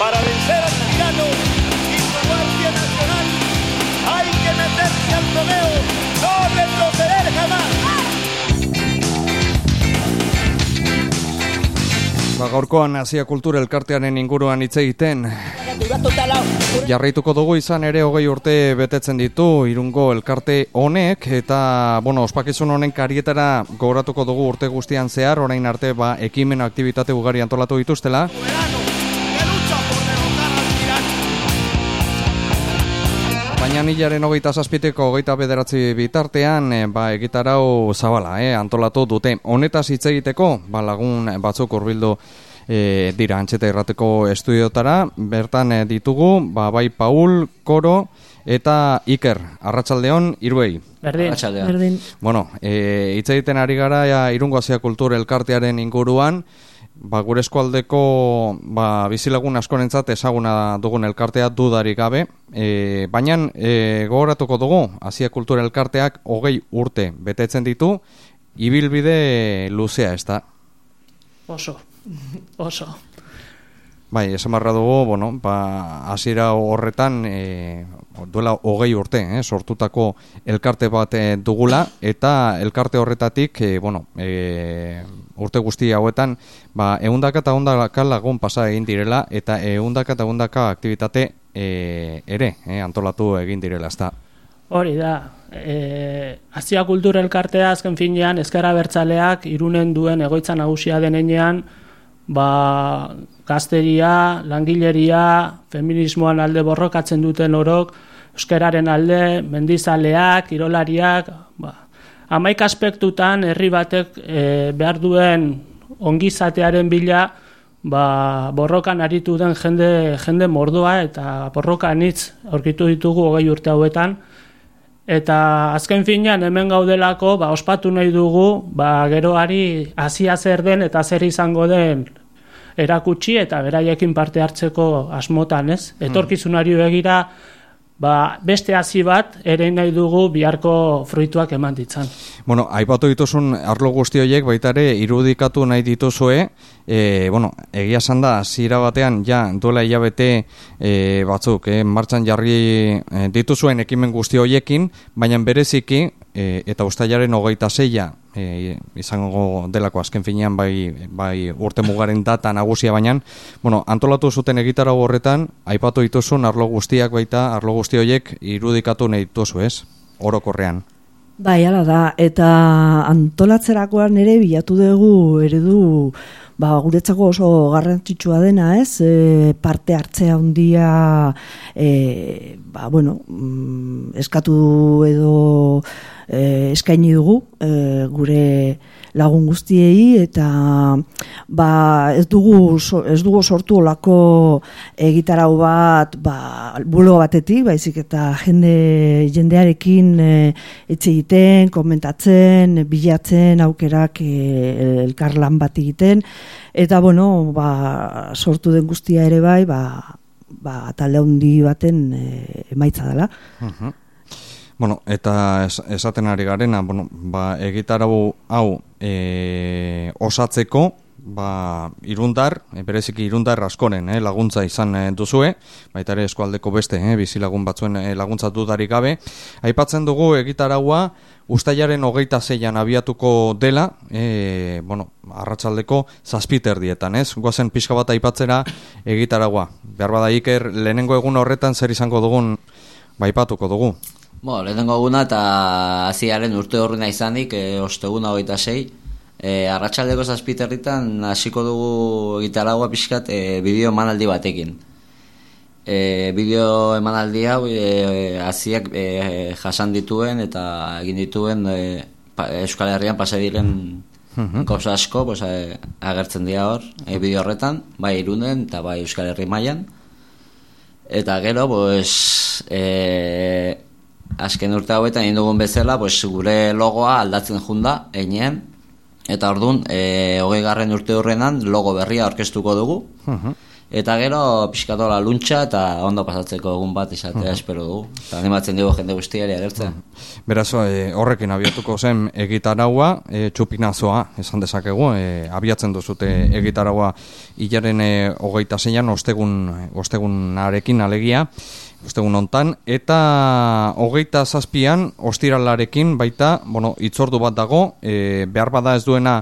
para vencer al tirano y su guardia nacional. Hay que meterse al torneo, no retroceder jamás. Ba, gaurkoan Asia Kultura elkartearen inguruan hitz egiten jarraituko dugu izan ere hogei urte betetzen ditu irungo elkarte honek eta bueno, ospakizun honen karietara gogoratuko dugu urte guztian zehar orain arte ba, ekimen aktivitate ugari antolatu dituztela Soberano, Baina hilaren hogeita zazpiteko hogeita bederatzi bitartean, e, ba, egitarau zabala, e, antolatu dute. Honetaz hitz egiteko, ba, lagun batzuk urbildu e, dira, antxeta irrateko estudiotara, bertan e, ditugu, ba, bai Paul, Koro eta Iker, arratsaldeon iruei. Berdin, berdin. Bueno, e, hitz egiten ari gara ja, Irungo Asia Kultur elkartearen inguruan, ba, gure eskualdeko ba, bizilagun askorentzat ezaguna dugun elkartea dudarik gabe, e, baina e, gogoratuko dugu, Asia Kultur elkarteak hogei urte betetzen ditu, ibilbide luzea ez da. Oso, oso. Bai, esan barra dugu, bueno, ba, hasiera horretan e, duela hogei urte, eh, sortutako elkarte bat eh, dugula, eta elkarte horretatik, e, bueno, e, urte guzti hauetan, ba, eundaka eta eundaka lagun pasa egin direla, eta eundaka eta eundaka aktivitate e, ere, eh, antolatu egin direla, ez da. Hori da, e, Azia Kultura Elkartea azken finean ezkerra bertzaleak irunen duen egoitza nagusia denean, ba, gazteria, langileria, feminismoan alde borrokatzen duten orok, euskararen alde, mendizaleak, kirolariak, ba, amaik aspektutan herri batek e, behar duen ongizatearen bila, ba, borrokan aritu den jende, jende mordoa eta borrokan hitz aurkitu ditugu hogei urte hauetan, Eta azken finean hemen gaudelako, ba, ospatu nahi dugu, ba, geroari hasia zer den eta zer izango den erakutsi eta beraiekin parte hartzeko asmotan, ez? Etorkizunari begira, ba, beste hasi bat ere nahi dugu biharko fruituak eman ditzan. Bueno, aipatu dituzun arlo guzti horiek baita ere irudikatu nahi dituzue, e, bueno, egia esan da, zira batean, ja, duela hilabete e, batzuk, e, martxan jarri e, dituzuen ekimen guzti horiekin, baina bereziki, e, eta ustailaren hogeita zeia, e, izango delako azken finean bai, bai urte mugaren data nagusia baina, bueno, antolatu zuten egitarau horretan, aipatu dituzun arlo guztiak baita, arlo guzti horiek irudikatu nahi dituzu, ez? Orokorrean. Bai, ala da, eta antolatzerakoan ere bilatu dugu eredu ba, guretzako oso garrantzitsua dena, ez? E, parte hartzea handia e, ba, bueno, mm, eskatu edo e, eskaini dugu e, gure lagun guztiei eta ba, ez dugu ez dugu sortu olako egitarau bat ba, bulo batetik, baizik eta jende jendearekin e, hitz egiten, komentatzen, bilatzen, aukerak e, elkarlan bat egiten eta bueno, ba, sortu den guztia ere bai, ba, ba, talde handi baten e, emaitza dela. Mhm. Bueno, eta es, esaten ari garena, bueno, ba, egitarau hau e, osatzeko, ba, irundar, e, bereziki irundar askoren eh, laguntza izan e, duzue, baita ere eskualdeko beste, eh, bizilagun batzuen e, laguntza dudarik gabe. Aipatzen dugu egitaraua ustailaren hogeita zeian abiatuko dela, e, bueno, arratsaldeko zazpiterdietan, ez? Goazen pixka bat aipatzera egitaraua. Behar bada Iker, lehenengo egun horretan zer izango dugun, baipatuko dugu. Bo, lehenengo eguna eta hasiaren urte horrena izanik, e, osteguna hogeita sei, e, arratsaldeko zazpiterritan hasiko dugu gitaragua pixkat e, bideo emanaldi batekin. E, bideo emanaldi hau e, hasiak e, jasan dituen eta egin dituen e, pa, Euskal Herrian pasa diren gauza asko pues, e, agertzen dira hor e, bideo horretan, bai irunen eta bai Euskal Herri mailan. Eta gero, pues, e, azken urte hauetan egin dugun bezala, pues, gure logoa aldatzen junda, einean, eta orduan, e, hogei garren urte horrenan logo berria aurkeztuko dugu, Eta gero pixkatola luntxa eta ondo pasatzeko egun bat izatea espero dugu. Eta animatzen dugu jende guztiari agertzen. Beraz, e, horrekin abiatuko zen egitaraua, e, txupinazoa, esan dezakegu, e, abiatzen duzute egitaraua hilaren e, hogeita zeian, ostegun, ostegunarekin alegia, ostegun hontan, eta hogeita zazpian, ostiralarekin baita, bueno, itzordu bat dago, e, behar bada ez duena,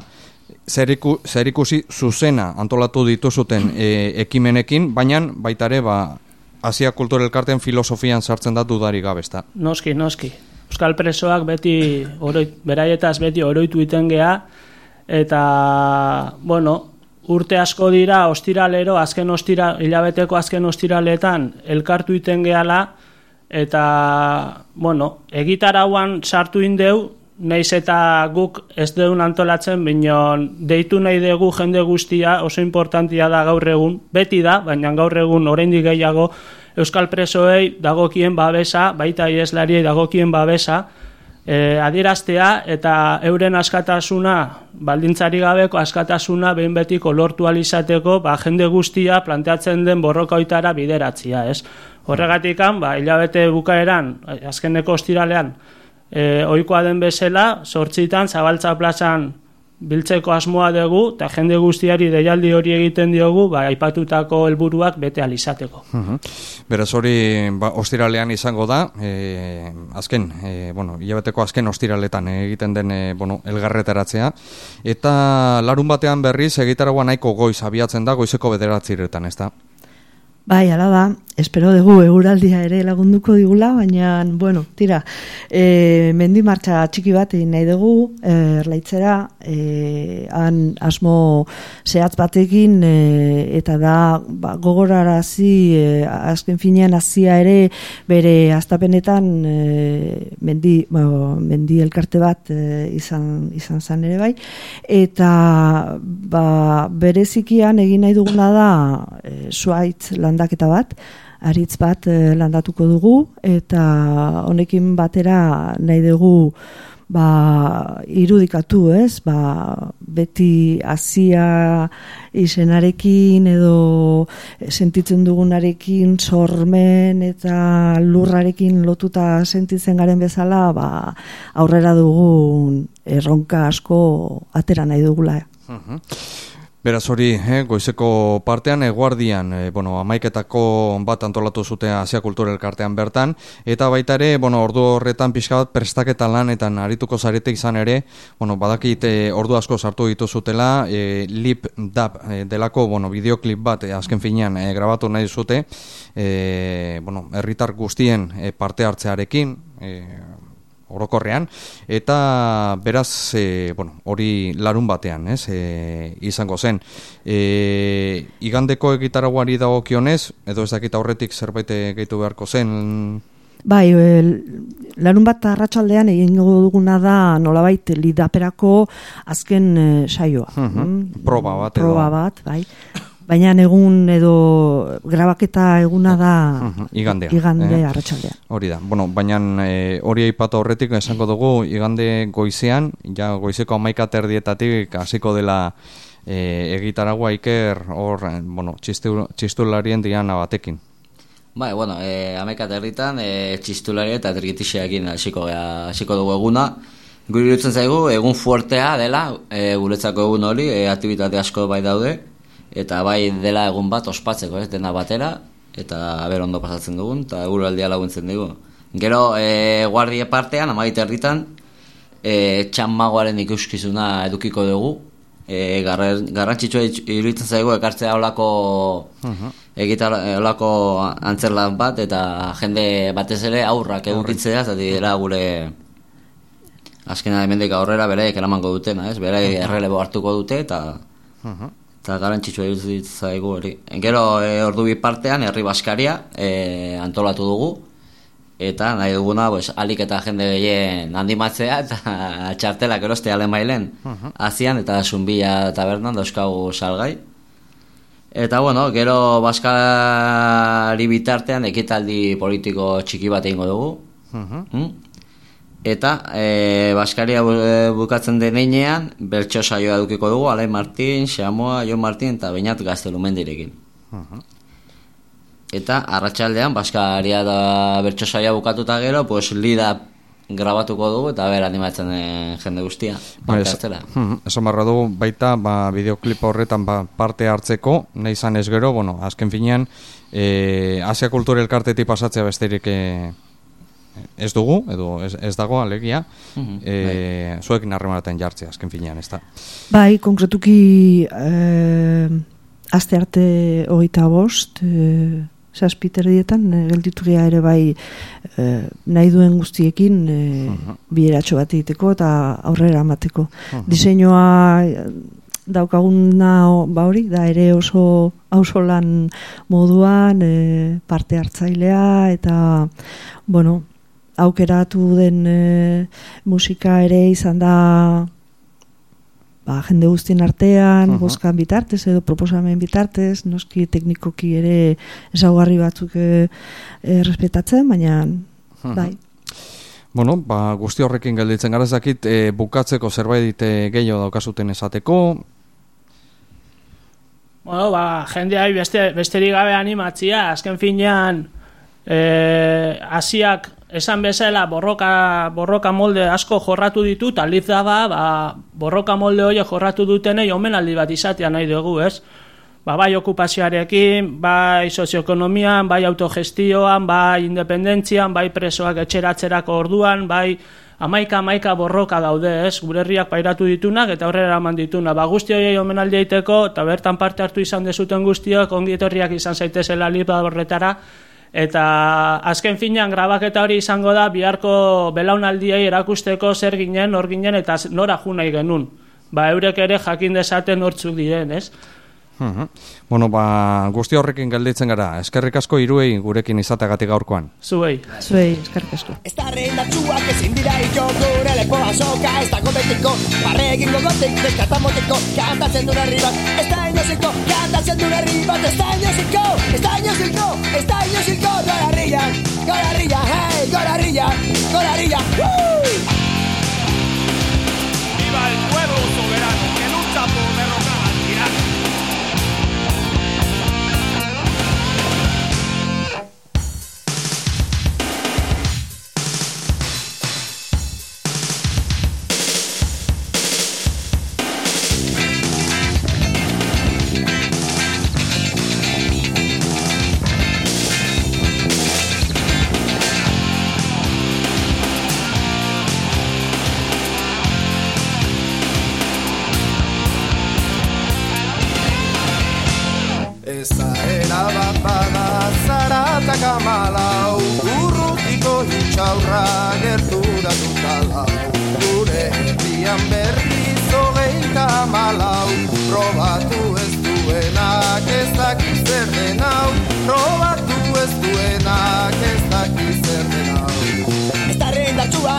zeriku, zerikusi zuzena antolatu dituzuten e, ekimenekin, baina baita ere ba, Asia Kultur Elkarten filosofian sartzen da dudari gabezta. Noski, noski. Euskal presoak beti oroit, beraietaz beti oroitu iten gea, eta, bueno, urte asko dira ostiralero, azken ostira, hilabeteko azken ostiraletan elkartu iten gehala, eta, bueno, egitarauan sartu indeu, naiz eta guk ez deun antolatzen, binon deitu nahi dugu jende guztia oso importantia da gaur egun, beti da, baina gaur egun oraindik gehiago Euskal Presoei dagokien babesa, baita ieslariei dagokien babesa, e, adieraztea eta euren askatasuna, baldintzari gabeko askatasuna behin betiko lortu alizateko, ba, jende guztia planteatzen den borrokoitara bideratzia, ez? Horregatik, ba, hilabete bukaeran, azkeneko ostiralean, e, oikoa den bezala, sortzitan, zabaltza plazan biltzeko asmoa dugu, eta jende guztiari deialdi hori egiten diogu, ba, aipatutako helburuak bete alizateko. Uh Beraz hori ba, ostiralean izango da, e, azken, e, bueno, hilabeteko azken ostiraletan egiten den e, bueno, elgarretaratzea, eta larun batean berriz egitaragoa nahiko goiz abiatzen da, goizeko bederatziretan, ez da? Bai, ala da, espero dugu eguraldia ere lagunduko digula, baina, bueno, tira, e, mendi martxa txiki bat egin nahi dugu, erlaitzera, e, han asmo zehatz batekin, e, eta da, ba, gogorarazi, e, azken finean hasia ere, bere astapenetan, e, mendi, ba, mendi elkarte bat e, izan, izan zan ere bai, eta ba, berezikian egin nahi duguna da, e, suaitz lan landaketa bat, aritz bat e, landatuko dugu, eta honekin batera nahi dugu ba, irudikatu, ez? Ba, beti hasia izenarekin edo sentitzen dugunarekin sormen eta lurrarekin lotuta sentitzen garen bezala, ba, aurrera dugun erronka asko atera nahi dugula. Uh Beraz hori, eh, goizeko partean, eguardian, eh, bueno, amaiketako bat antolatu zute Asia Kultura Elkartean bertan, eta baita ere, bueno, ordu horretan pixka bat prestaketa lanetan arituko zarete izan ere, bueno, badakit eh, ordu asko sartu ditu zutela, eh, lip dab eh, delako, bueno, videoklip bat eh, azken finean eh, grabatu nahi zute, eh, bueno, herritar guztien eh, parte hartzearekin, eh, orokorrean eta beraz e, bueno, hori larun batean, ez? E, izango zen. E, igandeko egitaraguari dagokionez edo ez dakit aurretik zerbait gehitu beharko zen Bai, larun bat arratsaldean egingo duguna da nolabait lidaperako azken saioa. Uh -huh. mm? Proba bat edo. Proba bat, bai baina egun edo grabaketa eguna da igandea, igande eh? arratsaldea. Hori da. Bueno, baina e, hori aipatu horretik esango dugu igande goizean, ja goizeko 11 terdietatik hasiko dela e, egitaragua iker hor, bueno, txistularien diana batekin. Bai, bueno, e, ameka territan, e, txistulari eta trikitixeakin hasiko, hasiko dugu eguna. Guri dutzen zaigu, egun fuertea dela, e, guretzako egun hori, e, aktivitate asko bai daude, eta bai dela egun bat ospatzeko, ez, dena batera, eta ber ondo pasatzen dugun, eta eguraldia laguntzen dugu. Gero, e, guardie partean, amaite erditan, e, txanmagoaren ikuskizuna edukiko dugu, e, garrantzitsua iruditzen zaigu ekartzea olako uh -huh. egitar olako antzerlan bat eta jende batez ere aurrak edukitzea zati dira gure azkena hemendik aurrera beraiek eramango dutena, ez? Beraiek errelebo hartuko dute eta eta garantzitsua zaigu hori. Gero e, ordu bi partean herri baskaria e, antolatu dugu eta nahi duguna pues, alik eta jende gehien handimatzea eta txartelak eroste ale mailen azian eta zumbia tabernan dauzkagu salgai. Eta bueno, gero baskari bitartean ekitaldi politiko txiki bat egingo dugu. Uh Eta e, Baskaria e, bukatzen denean bertso saioa dukiko dugu Alain Martin, Xamoa, Jon Martin eta Beñat Gaztelu mendirekin. Eta arratsaldean Baskaria da bertso saia bukatuta gero, pues lida grabatuko dugu eta ber animatzen eh, jende guztia. Ba, Parte es- hartzera. Esan barra dugu baita ba, bideoklip horretan ba, parte hartzeko, nahi izan ez gero, bueno, azken finean, e, Asia Kultura elkartetik pasatzea besterik e, ez dugu, edo ez, ez dago alegia, Mhm, e, zuekin harremanetan jartzea, azken finean, ez da. Bai, konkretuki eh, aste arte hogeita bost, eh, zazpiterdietan, eh, geldituria ere bai eh, nahi duen guztiekin eh, bideratxo bat egiteko eta aurrera emateko. Diseinua eh, daukaguna o- ba hori, da ere oso auzolan moduan eh, parte hartzailea eta bueno, aukeratu den eh, musika ere izan da ba, jende guztien artean, Mhm. boskan bitartez edo proposamen bitartez, noski teknikoki ere ezaugarri batzuk e, e, respetatzen, baina bai. Bueno, ba, guzti horrekin gelditzen gara ez dakit, e, bukatzeko zerbait e, gehiago daukazuten esateko, Bueno, ba, jendeai beste, besterik gabe animatzia, azken finean eh, asiak esan bezala borroka, borroka molde asko jorratu ditu, eta da ba, ba, borroka molde hori jorratu dutenei omenaldi bat izatea nahi dugu, ez? Ba, bai okupazioarekin, bai sozioekonomian, bai autogestioan, bai independentzian, bai presoak etxeratzerako orduan, bai amaika amaika borroka daude, ez? Gure herriak pairatu ditunak eta aurrera eman dituna. Ba, guzti horiei omenaldi egiteko eta bertan parte hartu izan dezuten guztiok ongi etorriak izan zaitezela liba horretara eta azken finean grabaketa hori izango da biharko belaunaldiei erakusteko zer ginen, hor ginen eta nora ju nahi genuen. Ba, eurek ere jakin dezaten hortzuk diren, ez? Mhm. Bueno, ba, guzti horrekin gelditzen gara. Eskerrik asko hiruei gurekin izateagatik gaurkoan. Zuei. Zuei, eskarrik asko. Ez da rendatxuak ezin dira ito gure lepo azoka Ez dago betiko, barre egin gogotik Deskartamotiko, kantatzen duen herri bat Ez da inoziko, kantatzen duen herri bat Ez da inoziko, ez da inoziko Ez da inoziko, gora herria Gora herria, hey, gora herria Gora herria, woo!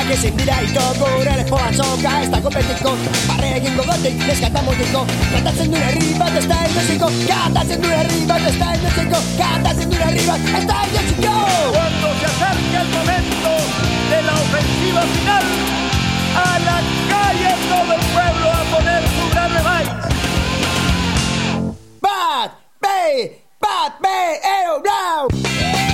Ezin dira ito gure lepoa zoka ez dago betiko Barre egingo gotik neskata mutiko Katatzen du herri bat ez da inoziko Katatzen du herri bat ez da inoziko Katatzen du herri bat ez da inoziko Cuando se acerca el momento de la ofensiva final A la calle todo el pueblo a poner su gran revais Bat, be, bat, be, eo, blau.